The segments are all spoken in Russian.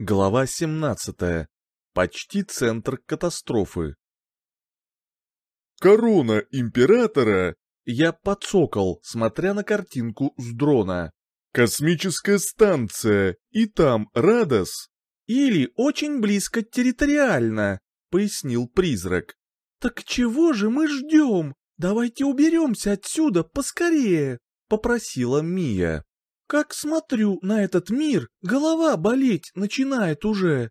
Глава 17. Почти центр катастрофы. «Корона императора!» Я подсокол, смотря на картинку с дрона. «Космическая станция, и там Радос!» «Или очень близко территориально», — пояснил призрак. «Так чего же мы ждем? Давайте уберемся отсюда поскорее», — попросила Мия. Как смотрю на этот мир, голова болеть начинает уже.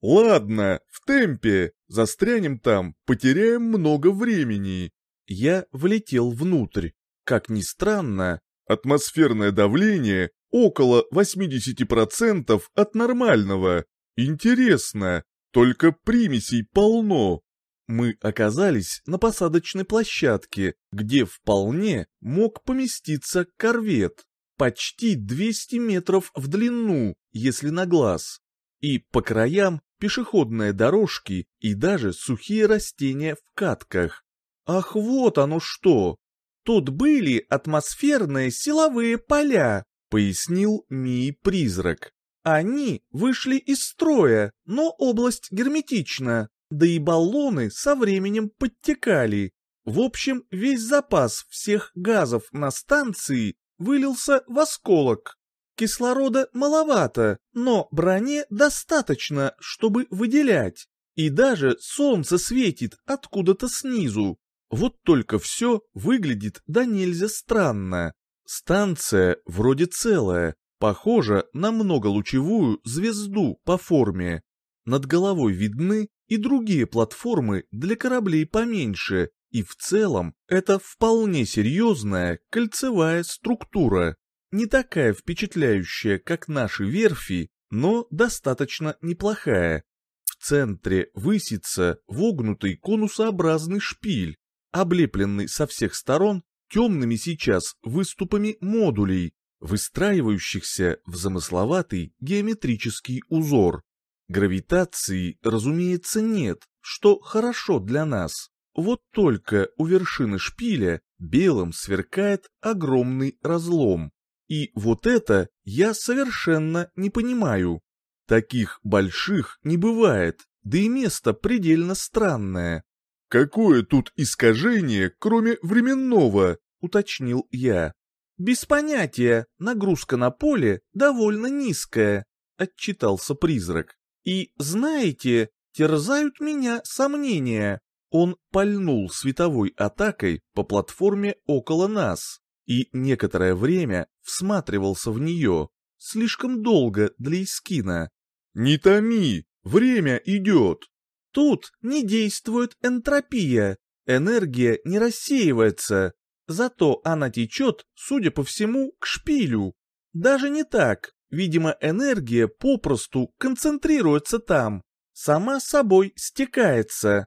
Ладно, в темпе, застрянем там, потеряем много времени. Я влетел внутрь. Как ни странно, атмосферное давление около 80% от нормального. Интересно, только примесей полно. Мы оказались на посадочной площадке, где вполне мог поместиться корвет почти 200 метров в длину, если на глаз. И по краям пешеходные дорожки и даже сухие растения в катках. Ах, вот оно что! Тут были атмосферные силовые поля, пояснил Мии-призрак. Они вышли из строя, но область герметична, да и баллоны со временем подтекали. В общем, весь запас всех газов на станции вылился в осколок. Кислорода маловато, но броне достаточно, чтобы выделять. И даже солнце светит откуда-то снизу. Вот только все выглядит да нельзя странно. Станция вроде целая, похожа на многолучевую звезду по форме. Над головой видны и другие платформы для кораблей поменьше, и в целом это вполне серьезная кольцевая структура, не такая впечатляющая, как наши верфи, но достаточно неплохая. В центре высится вогнутый конусообразный шпиль, облепленный со всех сторон темными сейчас выступами модулей, выстраивающихся в замысловатый геометрический узор. Гравитации, разумеется, нет, что хорошо для нас. Вот только у вершины шпиля белым сверкает огромный разлом. И вот это я совершенно не понимаю. Таких больших не бывает, да и место предельно странное. «Какое тут искажение, кроме временного?» — уточнил я. «Без понятия, нагрузка на поле довольно низкая», — отчитался призрак. «И, знаете, терзают меня сомнения. Он пальнул световой атакой по платформе около нас и некоторое время всматривался в нее, слишком долго для Искина. «Не томи, время идет!» «Тут не действует энтропия, энергия не рассеивается, зато она течет, судя по всему, к шпилю. Даже не так, видимо, энергия попросту концентрируется там, сама собой стекается.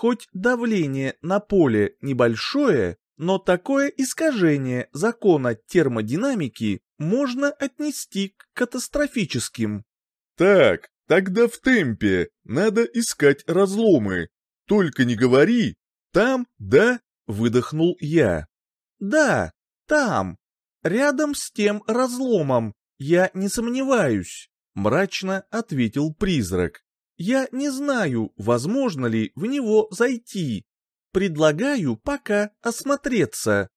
Хоть давление на поле небольшое, но такое искажение закона термодинамики можно отнести к катастрофическим. Так, тогда в темпе, надо искать разломы. Только не говори, там, да, выдохнул я. Да, там, рядом с тем разломом, я не сомневаюсь, мрачно ответил призрак. Я не знаю, возможно ли в него зайти. Предлагаю пока осмотреться.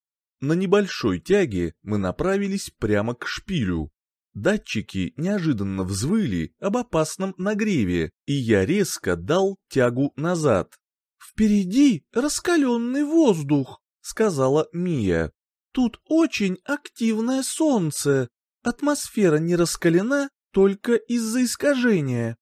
На небольшой тяге мы направились прямо к шпилю. Датчики неожиданно взвыли об опасном нагреве, и я резко дал тягу назад. «Впереди раскаленный воздух», — сказала Мия. «Тут очень активное солнце. Атмосфера не раскалена только из-за искажения.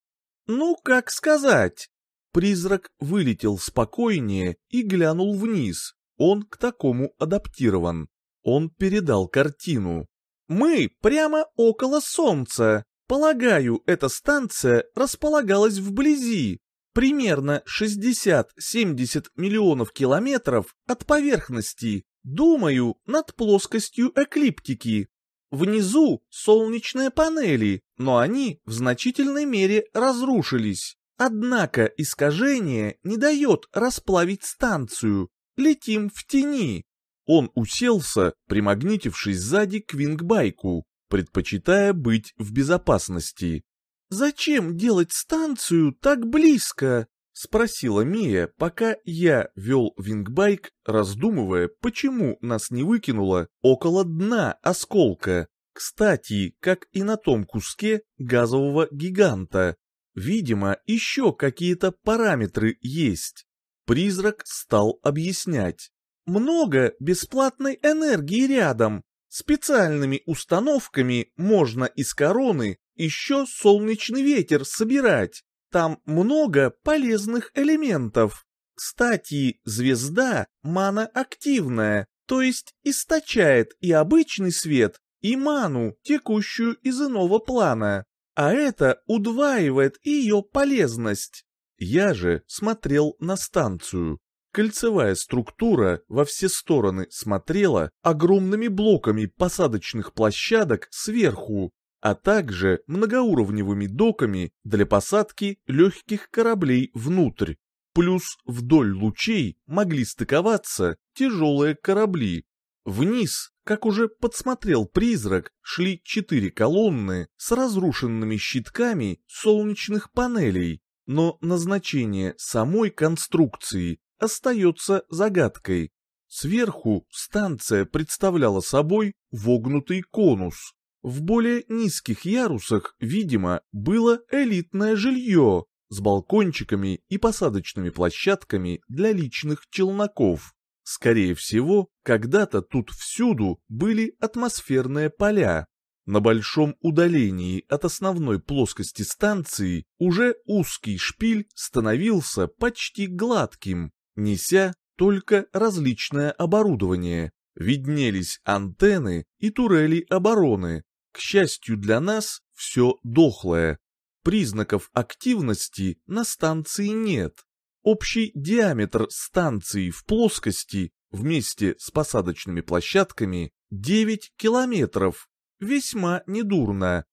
Ну, как сказать. Призрак вылетел спокойнее и глянул вниз. Он к такому адаптирован. Он передал картину. Мы прямо около Солнца. Полагаю, эта станция располагалась вблизи, примерно 60-70 миллионов километров от поверхности, думаю, над плоскостью эклиптики. Внизу солнечные панели, но они в значительной мере разрушились. Однако искажение не дает расплавить станцию. Летим в тени. Он уселся, примагнитившись сзади к вингбайку, предпочитая быть в безопасности. «Зачем делать станцию так близко?» — спросила Мия, пока я вел вингбайк, раздумывая, почему нас не выкинуло около дна осколка. Кстати, как и на том куске газового гиганта. Видимо, еще какие-то параметры есть. Призрак стал объяснять. Много бесплатной энергии рядом. Специальными установками можно из короны еще солнечный ветер собирать. Там много полезных элементов. Кстати, звезда маноактивная, то есть источает и обычный свет, и ману, текущую из иного плана. А это удваивает ее полезность. Я же смотрел на станцию. Кольцевая структура во все стороны смотрела огромными блоками посадочных площадок сверху, а также многоуровневыми доками для посадки легких кораблей внутрь. Плюс вдоль лучей могли стыковаться тяжелые корабли. Вниз, как уже подсмотрел призрак, шли четыре колонны с разрушенными щитками солнечных панелей, но назначение самой конструкции остается загадкой. Сверху станция представляла собой вогнутый конус, в более низких ярусах, видимо, было элитное жилье с балкончиками и посадочными площадками для личных челноков. Скорее всего, когда-то тут всюду были атмосферные поля. На большом удалении от основной плоскости станции уже узкий шпиль становился почти гладким, неся только различное оборудование. Виднелись антенны и турели обороны, к счастью для нас, все дохлое. Признаков активности на станции нет. Общий диаметр станции в плоскости вместе с посадочными площадками 9 километров. Весьма недурно.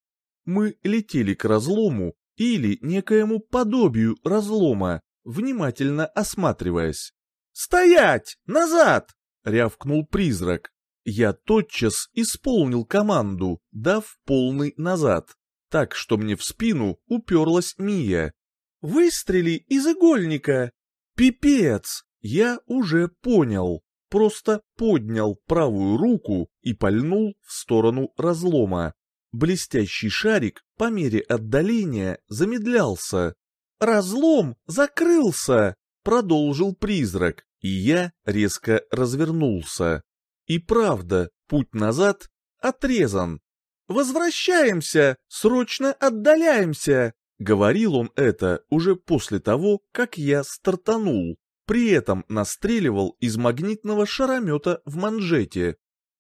Мы летели к разлому или некоему подобию разлома, внимательно осматриваясь. «Стоять! Назад!» — рявкнул призрак. Я тотчас исполнил команду, дав полный назад, так что мне в спину уперлась Мия. «Выстрели из игольника!» «Пипец!» Я уже понял, просто поднял правую руку и пальнул в сторону разлома. Блестящий шарик по мере отдаления замедлялся. «Разлом закрылся!» — продолжил призрак, и я резко развернулся. И правда, путь назад отрезан. «Возвращаемся! Срочно отдаляемся!» Говорил он это уже после того, как я стартанул. При этом настреливал из магнитного шаромета в манжете.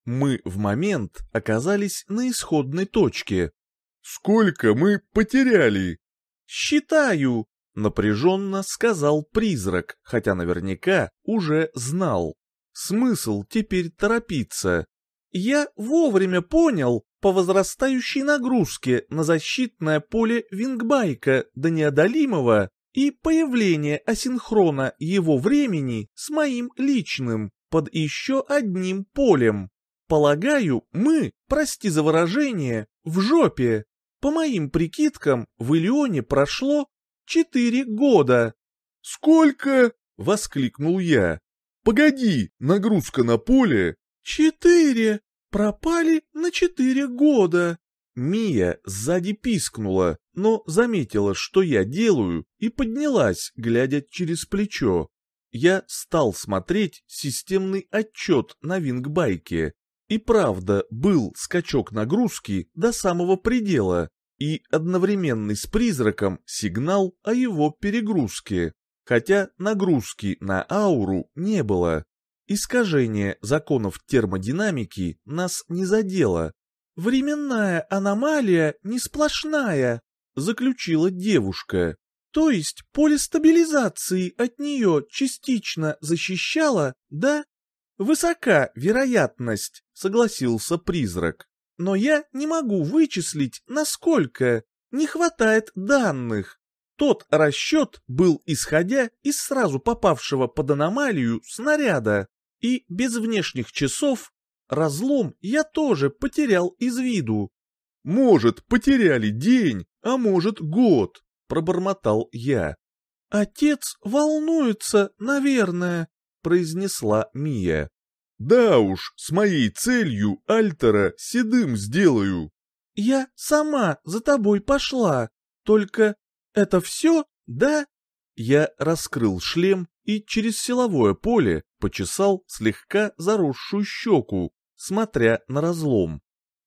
Мы в момент оказались на исходной точке. «Сколько мы потеряли?» «Считаю», — напряженно сказал призрак, хотя наверняка уже знал. Смысл теперь торопиться? Я вовремя понял по возрастающей нагрузке на защитное поле вингбайка до неодолимого и появление асинхрона его времени с моим личным под еще одним полем. Полагаю, мы, прости за выражение, в жопе. По моим прикидкам, в Илионе прошло четыре года. «Сколько?» — воскликнул я. Погоди, нагрузка на поле. Четыре. Пропали на четыре года. Мия сзади пискнула, но заметила, что я делаю, и поднялась, глядя через плечо. Я стал смотреть системный отчет на вингбайке. И правда, был скачок нагрузки до самого предела и одновременный с призраком сигнал о его перегрузке хотя нагрузки на ауру не было. Искажение законов термодинамики нас не задело. «Временная аномалия не сплошная», — заключила девушка. «То есть поле стабилизации от нее частично защищало, да?» «Высока вероятность», — согласился призрак. «Но я не могу вычислить, насколько. Не хватает данных. Тот расчет был исходя из сразу попавшего под аномалию снаряда, и без внешних часов разлом я тоже потерял из виду. Может, потеряли день, а может год, пробормотал я. Отец волнуется, наверное, произнесла Мия. Да уж, с моей целью Альтера седым сделаю. Я сама за тобой пошла, только это все, да? Я раскрыл шлем и через силовое поле почесал слегка заросшую щеку, смотря на разлом.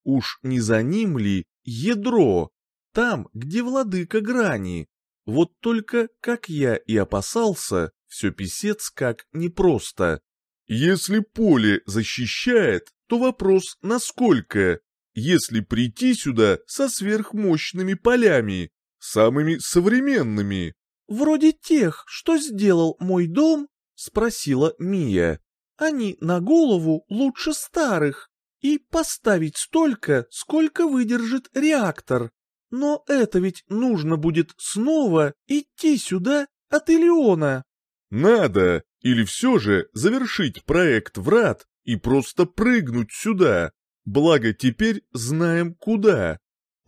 Уж не за ним ли ядро? Там, где владыка грани. Вот только, как я и опасался, все писец как непросто. Если поле защищает, то вопрос насколько? Если прийти сюда со сверхмощными полями, самыми современными. «Вроде тех, что сделал мой дом?» — спросила Мия. «Они на голову лучше старых, и поставить столько, сколько выдержит реактор. Но это ведь нужно будет снова идти сюда от Илеона». «Надо, или все же завершить проект врат и просто прыгнуть сюда, благо теперь знаем куда».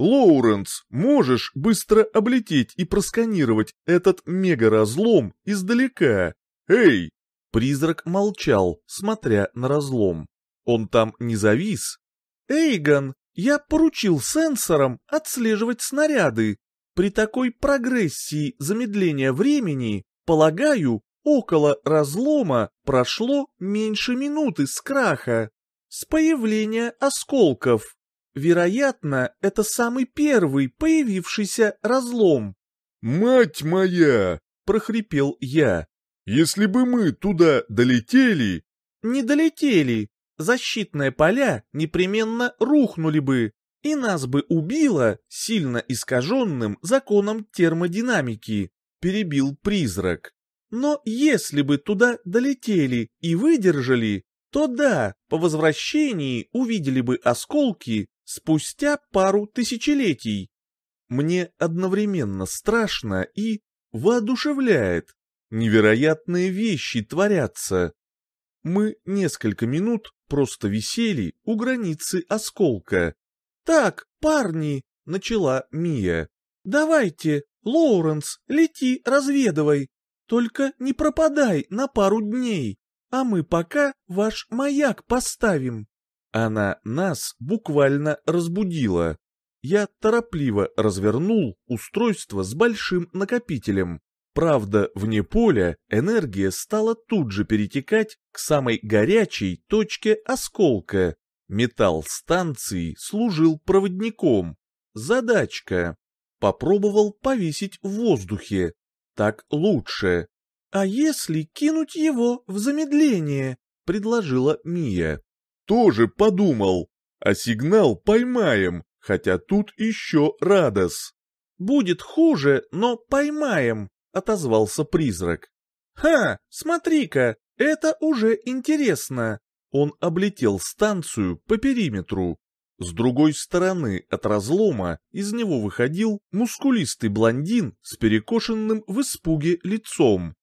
«Лоуренс, можешь быстро облететь и просканировать этот мега-разлом издалека? Эй!» Призрак молчал, смотря на разлом. Он там не завис. «Эйгон, я поручил сенсорам отслеживать снаряды. При такой прогрессии замедления времени, полагаю, около разлома прошло меньше минуты с краха. С появления осколков. Вероятно, это самый первый появившийся разлом. «Мать моя!» — прохрипел я. «Если бы мы туда долетели...» «Не долетели. Защитные поля непременно рухнули бы, и нас бы убило сильно искаженным законом термодинамики», — перебил призрак. «Но если бы туда долетели и выдержали, то да, по возвращении увидели бы осколки спустя пару тысячелетий. Мне одновременно страшно и воодушевляет. Невероятные вещи творятся. Мы несколько минут просто висели у границы осколка. «Так, парни!» — начала Мия. «Давайте, Лоуренс, лети, разведывай. Только не пропадай на пару дней, а мы пока ваш маяк поставим». Она нас буквально разбудила. Я торопливо развернул устройство с большим накопителем. Правда, вне поля энергия стала тут же перетекать к самой горячей точке осколка. Металл станции служил проводником. Задачка. Попробовал повесить в воздухе. Так лучше. «А если кинуть его в замедление?» — предложила Мия тоже подумал, а сигнал поймаем, хотя тут еще Радос. «Будет хуже, но поймаем», — отозвался призрак. «Ха, смотри-ка, это уже интересно». Он облетел станцию по периметру. С другой стороны от разлома из него выходил мускулистый блондин с перекошенным в испуге лицом.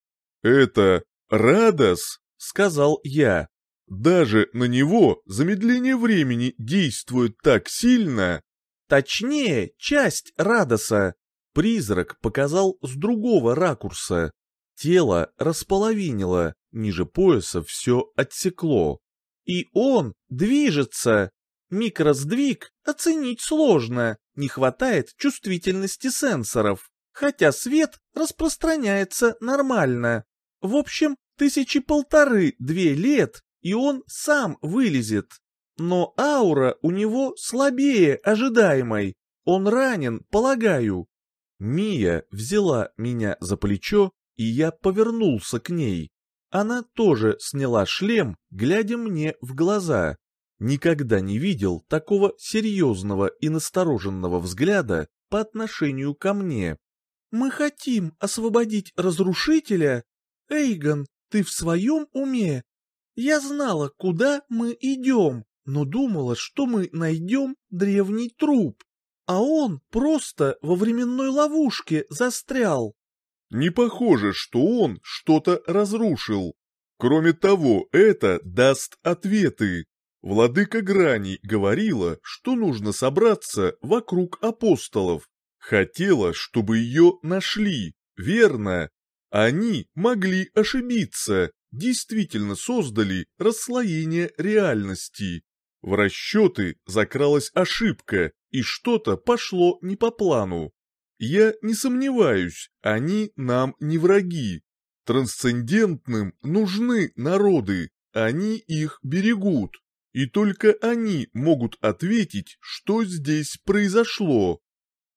«Это Радос?» — сказал я. Даже на него замедление времени действует так сильно. Точнее, часть Радоса. Призрак показал с другого ракурса. Тело располовинило, ниже пояса все отсекло. И он движется. Микросдвиг оценить сложно, не хватает чувствительности сенсоров, хотя свет распространяется нормально. В общем, тысячи полторы-две лет и он сам вылезет. Но аура у него слабее ожидаемой. Он ранен, полагаю. Мия взяла меня за плечо, и я повернулся к ней. Она тоже сняла шлем, глядя мне в глаза. Никогда не видел такого серьезного и настороженного взгляда по отношению ко мне. «Мы хотим освободить разрушителя? Эйгон, ты в своем уме? Я знала, куда мы идем, но думала, что мы найдем древний труп, а он просто во временной ловушке застрял. Не похоже, что он что-то разрушил. Кроме того, это даст ответы. Владыка Грани говорила, что нужно собраться вокруг апостолов. Хотела, чтобы ее нашли, верно? Они могли ошибиться, действительно создали расслоение реальности. В расчеты закралась ошибка, и что-то пошло не по плану. Я не сомневаюсь, они нам не враги. Трансцендентным нужны народы, они их берегут. И только они могут ответить, что здесь произошло.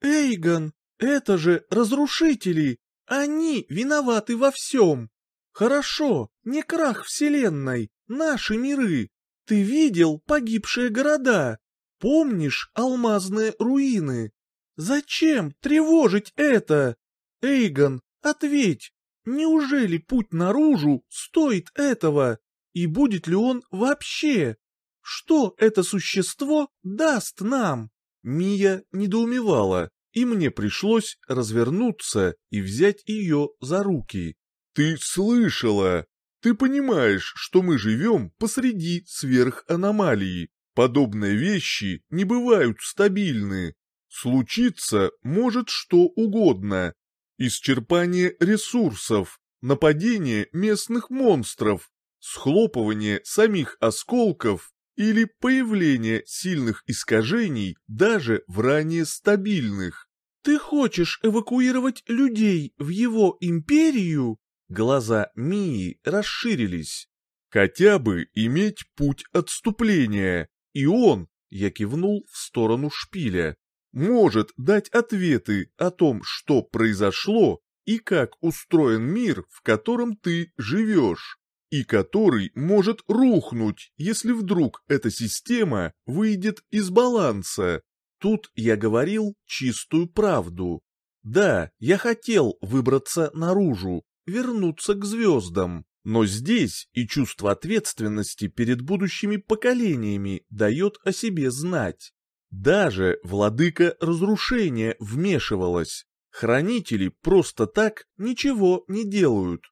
Эйгон, это же разрушители! Они виноваты во всем! Хорошо, не крах вселенной, наши миры. Ты видел погибшие города? Помнишь алмазные руины? Зачем тревожить это? Эйгон, ответь, неужели путь наружу стоит этого? И будет ли он вообще? Что это существо даст нам? Мия недоумевала, и мне пришлось развернуться и взять ее за руки. «Ты слышала? Ты понимаешь, что мы живем посреди сверханомалии. Подобные вещи не бывают стабильны. Случиться может что угодно. Исчерпание ресурсов, нападение местных монстров, схлопывание самих осколков или появление сильных искажений даже в ранее стабильных. Ты хочешь эвакуировать людей в его империю? Глаза Мии расширились. Хотя бы иметь путь отступления, и он, я кивнул в сторону шпиля, может дать ответы о том, что произошло и как устроен мир, в котором ты живешь и который может рухнуть, если вдруг эта система выйдет из баланса. Тут я говорил чистую правду. Да, я хотел выбраться наружу, вернуться к звездам, но здесь и чувство ответственности перед будущими поколениями дает о себе знать. Даже владыка разрушения вмешивалась. Хранители просто так ничего не делают.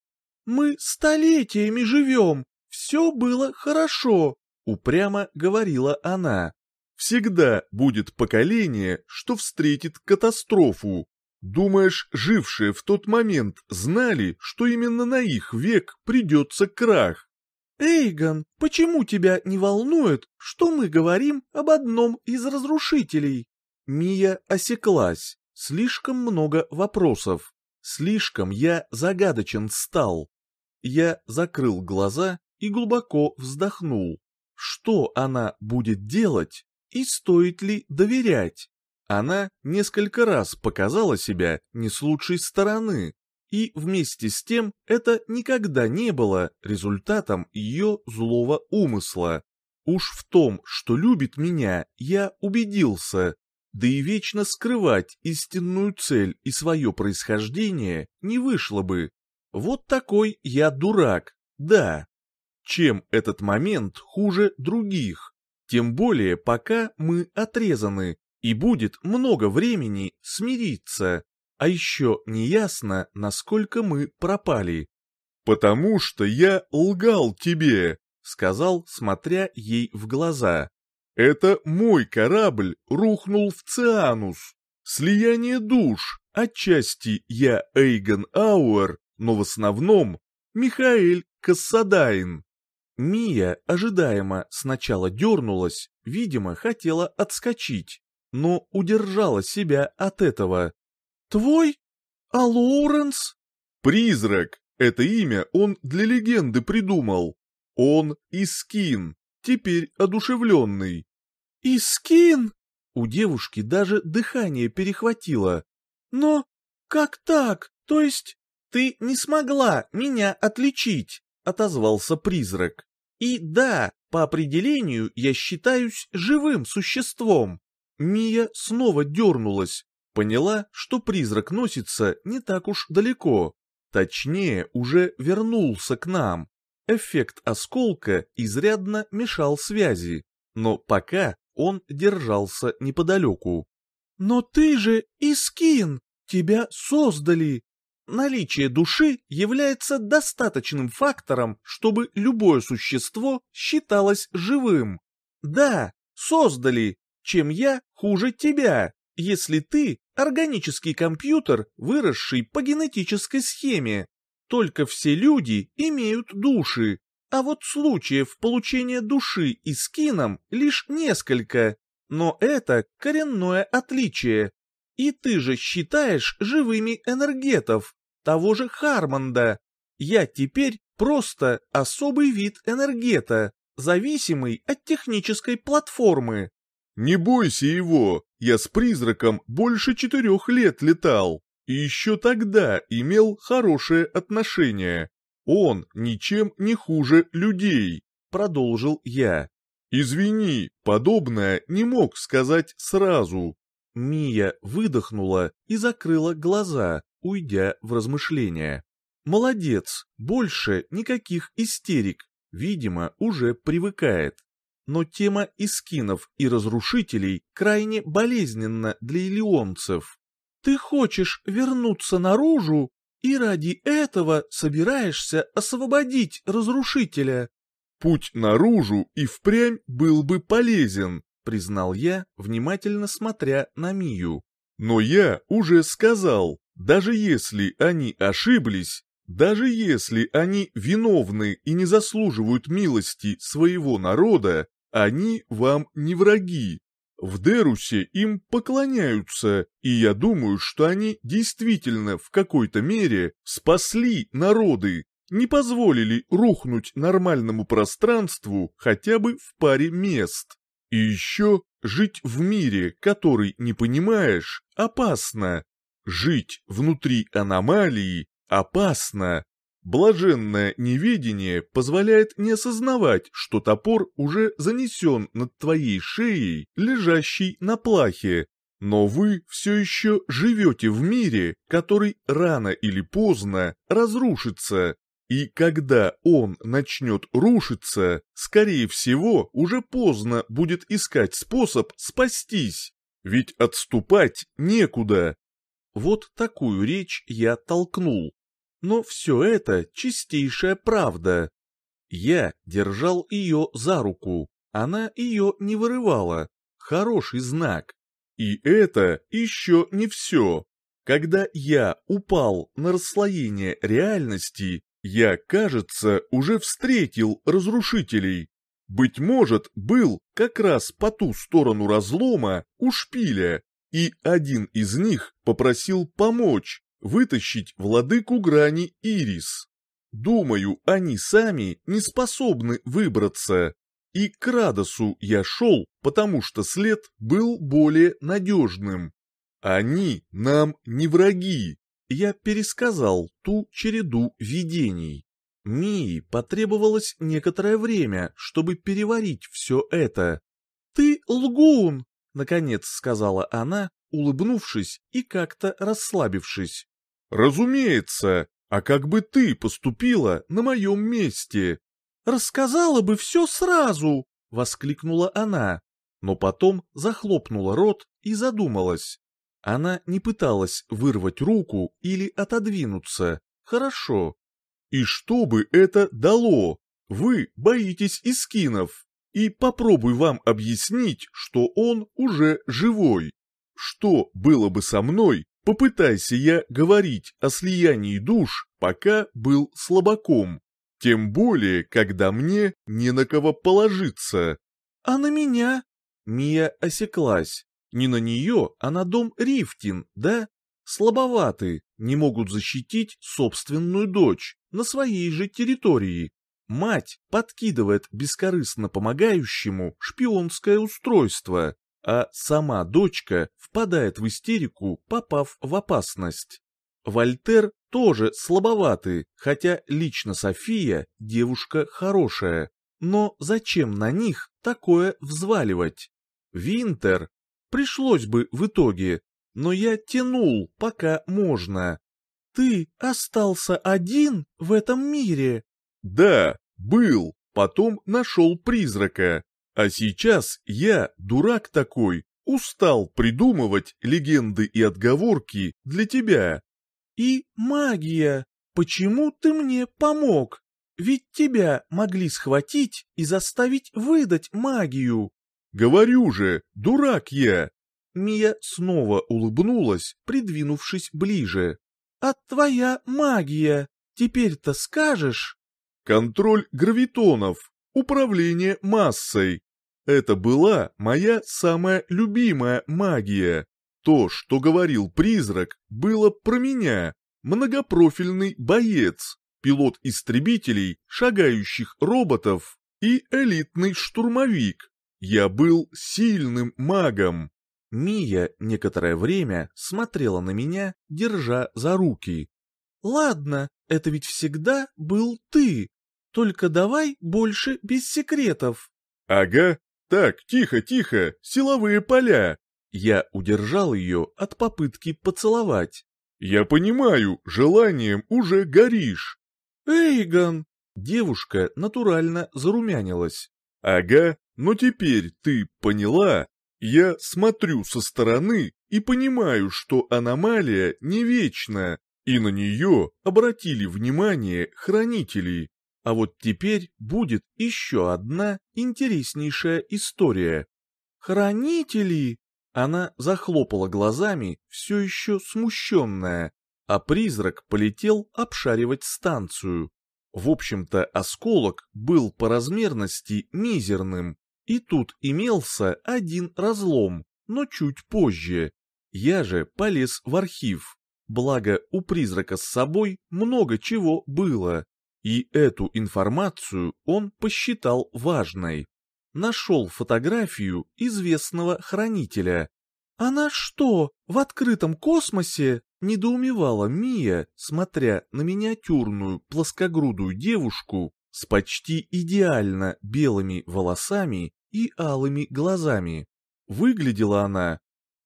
Мы столетиями живем, все было хорошо», — упрямо говорила она. «Всегда будет поколение, что встретит катастрофу. Думаешь, жившие в тот момент знали, что именно на их век придется крах?» «Эйгон, почему тебя не волнует, что мы говорим об одном из разрушителей?» Мия осеклась. Слишком много вопросов. Слишком я загадочен стал. Я закрыл глаза и глубоко вздохнул. Что она будет делать и стоит ли доверять? Она несколько раз показала себя не с лучшей стороны, и вместе с тем это никогда не было результатом ее злого умысла. Уж в том, что любит меня, я убедился, да и вечно скрывать истинную цель и свое происхождение не вышло бы. Вот такой я дурак, да. Чем этот момент хуже других? Тем более пока мы отрезаны, и будет много времени смириться. А еще неясно, насколько мы пропали. «Потому что я лгал тебе», — сказал, смотря ей в глаза. Это мой корабль рухнул в Цианус. Слияние душ. Отчасти я Эйгон Ауэр, но в основном Михаэль Кассадайн. Мия ожидаемо сначала дернулась, видимо, хотела отскочить, но удержала себя от этого. «Твой? А Лоуренс?» «Призрак. Это имя он для легенды придумал. Он Искин, теперь одушевленный. «Искин!» У девушки даже дыхание перехватило. «Но как так? То есть ты не смогла меня отличить?» — отозвался призрак. «И да, по определению я считаюсь живым существом». Мия снова дернулась, поняла, что призрак носится не так уж далеко. Точнее, уже вернулся к нам. Эффект осколка изрядно мешал связи, но пока он держался неподалеку. «Но ты же Искин! Тебя создали!» Наличие души является достаточным фактором, чтобы любое существо считалось живым. Да, создали, чем я хуже тебя, если ты органический компьютер, выросший по генетической схеме. Только все люди имеют души, а вот случаев получения души и скином лишь несколько. Но это коренное отличие. И ты же считаешь живыми энергетов, того же Хармонда. Я теперь просто особый вид энергета, зависимый от технической платформы. Не бойся его, я с призраком больше четырех лет летал, и еще тогда имел хорошее отношение. Он ничем не хуже людей, продолжил я. Извини, подобное не мог сказать сразу. Мия выдохнула и закрыла глаза, уйдя в размышления. Молодец, больше никаких истерик, видимо, уже привыкает. Но тема искинов и разрушителей крайне болезненна для илионцев. Ты хочешь вернуться наружу и ради этого собираешься освободить разрушителя. Путь наружу и впрямь был бы полезен, признал я, внимательно смотря на Мию. Но я уже сказал, даже если они ошиблись, даже если они виновны и не заслуживают милости своего народа, они вам не враги. В Дерусе им поклоняются, и я думаю, что они действительно в какой-то мере спасли народы, не позволили рухнуть нормальному пространству хотя бы в паре мест. И еще жить в мире, который не понимаешь, опасно. Жить внутри аномалии опасно. Блаженное неведение позволяет не осознавать, что топор уже занесен над твоей шеей, лежащей на плахе. Но вы все еще живете в мире, который рано или поздно разрушится. И когда он начнет рушиться, скорее всего, уже поздно будет искать способ спастись. Ведь отступать некуда. Вот такую речь я толкнул. Но все это чистейшая правда. Я держал ее за руку, она ее не вырывала. Хороший знак. И это еще не все. Когда я упал на расслоение реальности, я, кажется, уже встретил разрушителей. Быть может, был как раз по ту сторону разлома у шпиля, и один из них попросил помочь, вытащить владыку грани Ирис. Думаю, они сами не способны выбраться. И к Радосу я шел, потому что след был более надежным. Они нам не враги. Я пересказал ту череду видений. Мии потребовалось некоторое время, чтобы переварить все это. «Ты лгун!» — наконец сказала она, улыбнувшись и как-то расслабившись. «Разумеется, а как бы ты поступила на моем месте?» «Рассказала бы все сразу!» — воскликнула она, но потом захлопнула рот и задумалась. Она не пыталась вырвать руку или отодвинуться. Хорошо. «И что бы это дало? Вы боитесь искинов, и попробуй вам объяснить, что он уже живой. Что было бы со мной, Попытайся я говорить о слиянии душ, пока был слабаком. Тем более, когда мне не на кого положиться. А на меня? Мия осеклась. Не на нее, а на дом Рифтин, да? Слабоваты, не могут защитить собственную дочь на своей же территории. Мать подкидывает бескорыстно помогающему шпионское устройство, а сама дочка впадает в истерику, попав в опасность. Вольтер тоже слабоватый, хотя лично София девушка хорошая. Но зачем на них такое взваливать? Винтер. Пришлось бы в итоге, но я тянул, пока можно. Ты остался один в этом мире? Да, был, потом нашел призрака. А сейчас я, дурак такой, устал придумывать легенды и отговорки для тебя. И магия. Почему ты мне помог? Ведь тебя могли схватить и заставить выдать магию. Говорю же, дурак я. Мия снова улыбнулась, придвинувшись ближе. «А твоя магия? Теперь-то скажешь?» «Контроль гравитонов, управление массой. Это была моя самая любимая магия. То, что говорил призрак, было про меня, многопрофильный боец, пилот истребителей, шагающих роботов и элитный штурмовик. Я был сильным магом. Мия некоторое время смотрела на меня, держа за руки. «Ладно, это ведь всегда был ты. Только давай больше без секретов». «Ага. Так, тихо, тихо, силовые поля». Я удержал ее от попытки поцеловать. «Я понимаю, желанием уже горишь». «Эйгон!» Девушка натурально зарумянилась. «Ага, но теперь ты поняла? Я смотрю со стороны и понимаю, что аномалия не вечна, и на нее обратили внимание хранители. А вот теперь будет еще одна интереснейшая история. «Хранители!» Она захлопала глазами, все еще смущенная, а призрак полетел обшаривать станцию. В общем-то, осколок был по размерности мизерным, и тут имелся один разлом, но чуть позже. Я же полез в архив, благо у призрака с собой много чего было, и эту информацию он посчитал важной. Нашел фотографию известного хранителя. «Она что, в открытом космосе?» — недоумевала Мия, смотря на миниатюрную плоскогрудую девушку с почти идеально белыми волосами и алыми глазами. Выглядела она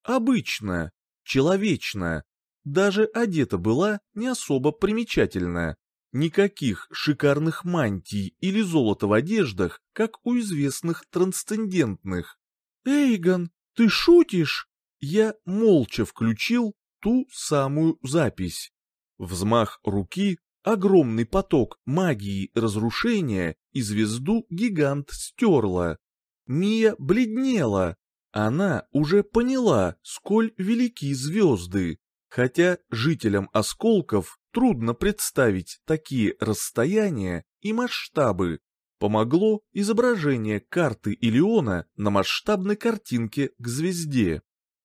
обычно, человечно, даже одета была не особо примечательно. Никаких шикарных мантий или золота в одеждах, как у известных трансцендентных. «Эйгон, ты шутишь?» Я молча включил ту самую запись. Взмах руки, огромный поток магии разрушения и звезду гигант стерла. Мия бледнела. Она уже поняла, сколь велики звезды. Хотя жителям осколков трудно представить такие расстояния и масштабы. Помогло изображение карты Илиона на масштабной картинке к звезде.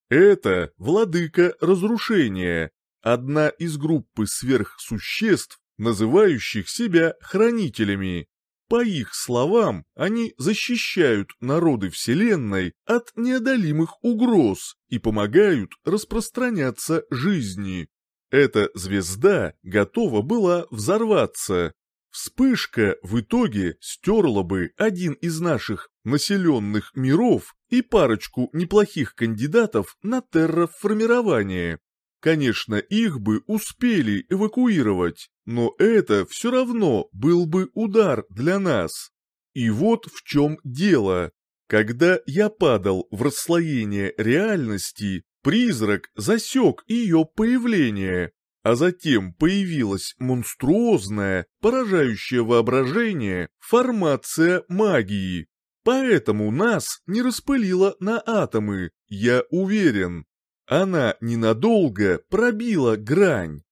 Это владыка разрушения, одна из группы сверхсуществ, называющих себя хранителями. По их словам, они защищают народы Вселенной от неодолимых угроз и помогают распространяться жизни. Эта звезда готова была взорваться. Вспышка в итоге стерла бы один из наших населенных миров и парочку неплохих кандидатов на терраформирование. Конечно, их бы успели эвакуировать, но это все равно был бы удар для нас. И вот в чем дело. Когда я падал в расслоение реальности, призрак засек ее появление, а затем появилась монструозная, поражающая воображение формация магии. Поэтому нас не распылило на атомы, я уверен. Она ненадолго пробила грань.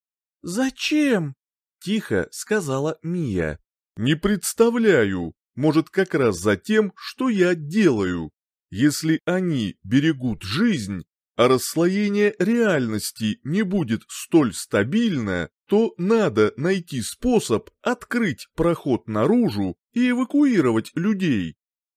«Зачем?» — тихо сказала Мия. «Не представляю. Может, как раз за тем, что я делаю. Если они берегут жизнь, а расслоение реальности не будет столь стабильно, то надо найти способ открыть проход наружу и эвакуировать людей.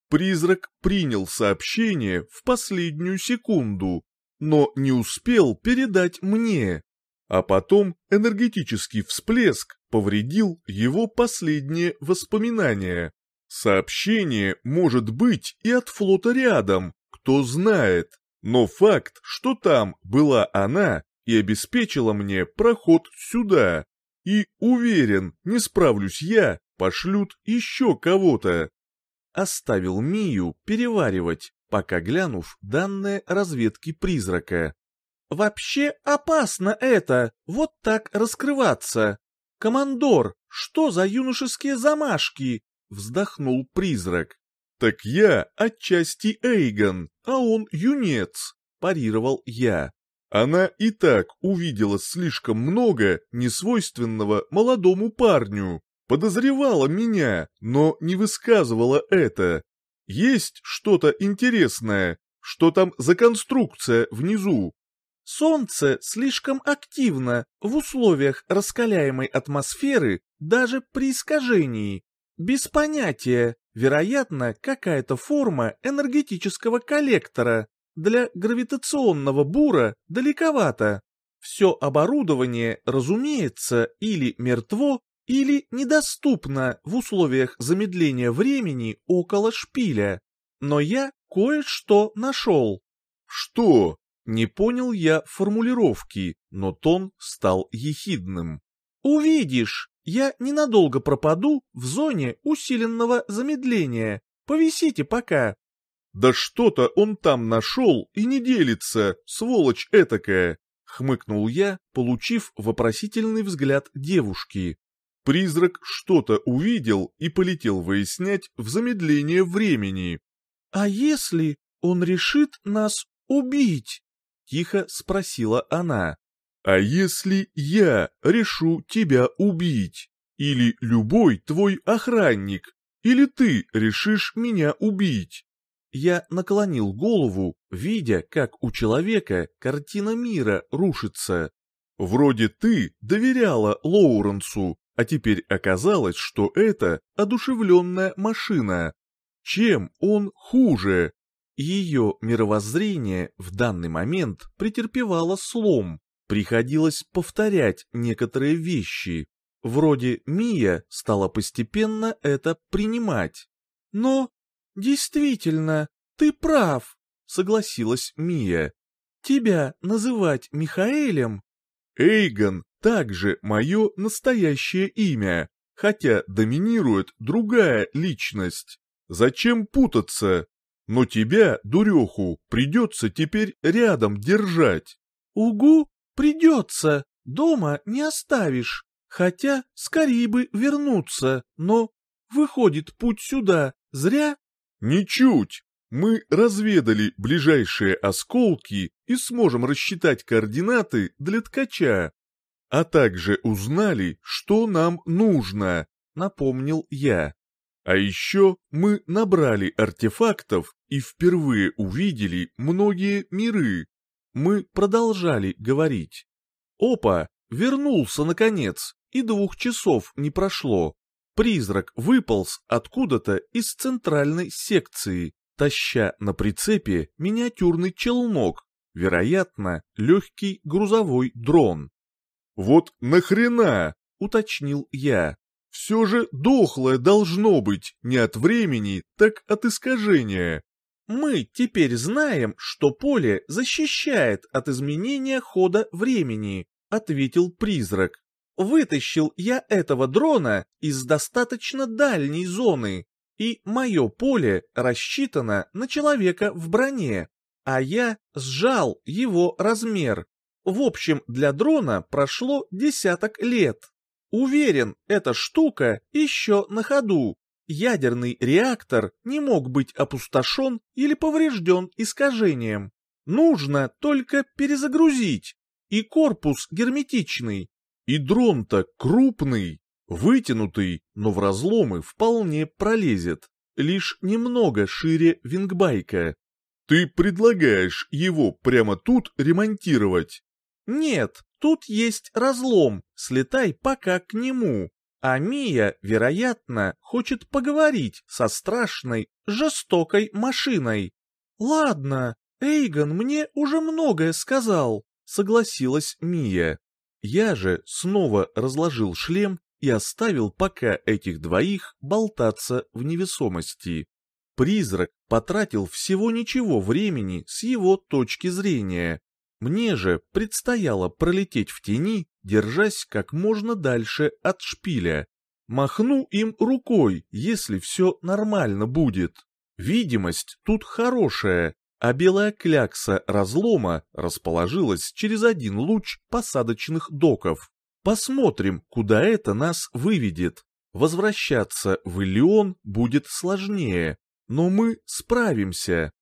Призрак принял сообщение в последнюю секунду, но не успел передать мне. А потом энергетический всплеск повредил его последние воспоминания. Сообщение может быть и от флота рядом, кто знает. Но факт, что там была она и обеспечила мне проход сюда. И уверен, не справлюсь я, пошлют еще кого-то. Оставил Мию переваривать, пока глянув данные разведки призрака. «Вообще опасно это, вот так раскрываться. Командор, что за юношеские замашки?» — вздохнул призрак. Так я отчасти Эйгон, а он юнец. парировал я. Она и так увидела слишком много несвойственного молодому парню. Подозревала меня, но не высказывала это. Есть что-то интересное. Что там за конструкция внизу? Солнце слишком активно в условиях раскаляемой атмосферы даже при искажении. Без понятия, вероятно, какая-то форма энергетического коллектора. Для гравитационного бура далековато. Все оборудование, разумеется, или мертво, или недоступно в условиях замедления времени около шпиля. Но я кое-что нашел. Что? Не понял я формулировки, но тон стал ехидным. Увидишь, я ненадолго пропаду в зоне усиленного замедления. Повисите пока. Да что-то он там нашел и не делится, сволочь этакая, хмыкнул я, получив вопросительный взгляд девушки. Призрак что-то увидел и полетел выяснять в замедление времени. «А если он решит нас убить?» — тихо спросила она. «А если я решу тебя убить? Или любой твой охранник? Или ты решишь меня убить?» Я наклонил голову, видя, как у человека картина мира рушится. «Вроде ты доверяла Лоуренсу, а теперь оказалось, что это одушевленная машина. Чем он хуже?» Ее мировоззрение в данный момент претерпевало слом, приходилось повторять некоторые вещи. Вроде Мия стала постепенно это принимать. Но, действительно, ты прав, согласилась Мия. Тебя называть Михаэлем? Эйгон также мое настоящее имя, хотя доминирует другая личность. Зачем путаться? Но тебя, дуреху, придется теперь рядом держать. Угу, Придется, дома не оставишь, хотя скорее бы вернуться, но выходит путь сюда зря? Ничуть. Мы разведали ближайшие осколки и сможем рассчитать координаты для ткача. А также узнали, что нам нужно, напомнил я. А еще мы набрали артефактов и впервые увидели многие миры. Мы продолжали говорить. Опа, вернулся наконец, и двух часов не прошло. Призрак выполз откуда-то из центральной секции, таща на прицепе миниатюрный челнок, вероятно, легкий грузовой дрон. «Вот нахрена?» — уточнил я. «Все же дохлое должно быть не от времени, так от искажения». Мы теперь знаем, что поле защищает от изменения хода времени, ответил призрак. Вытащил я этого дрона из достаточно дальней зоны, и мое поле рассчитано на человека в броне, а я сжал его размер. В общем, для дрона прошло десяток лет. Уверен, эта штука еще на ходу ядерный реактор не мог быть опустошен или поврежден искажением. Нужно только перезагрузить. И корпус герметичный. И дрон-то крупный, вытянутый, но в разломы вполне пролезет. Лишь немного шире вингбайка. Ты предлагаешь его прямо тут ремонтировать? Нет, тут есть разлом, слетай пока к нему. А Мия, вероятно, хочет поговорить со страшной, жестокой машиной. Ладно, Эйгон мне уже многое сказал, согласилась Мия. Я же снова разложил шлем и оставил пока этих двоих болтаться в невесомости. Призрак потратил всего ничего времени с его точки зрения. Мне же предстояло пролететь в тени держась как можно дальше от шпиля. Махну им рукой, если все нормально будет. Видимость тут хорошая, а белая клякса разлома расположилась через один луч посадочных доков. Посмотрим, куда это нас выведет. Возвращаться в Иллион будет сложнее, но мы справимся.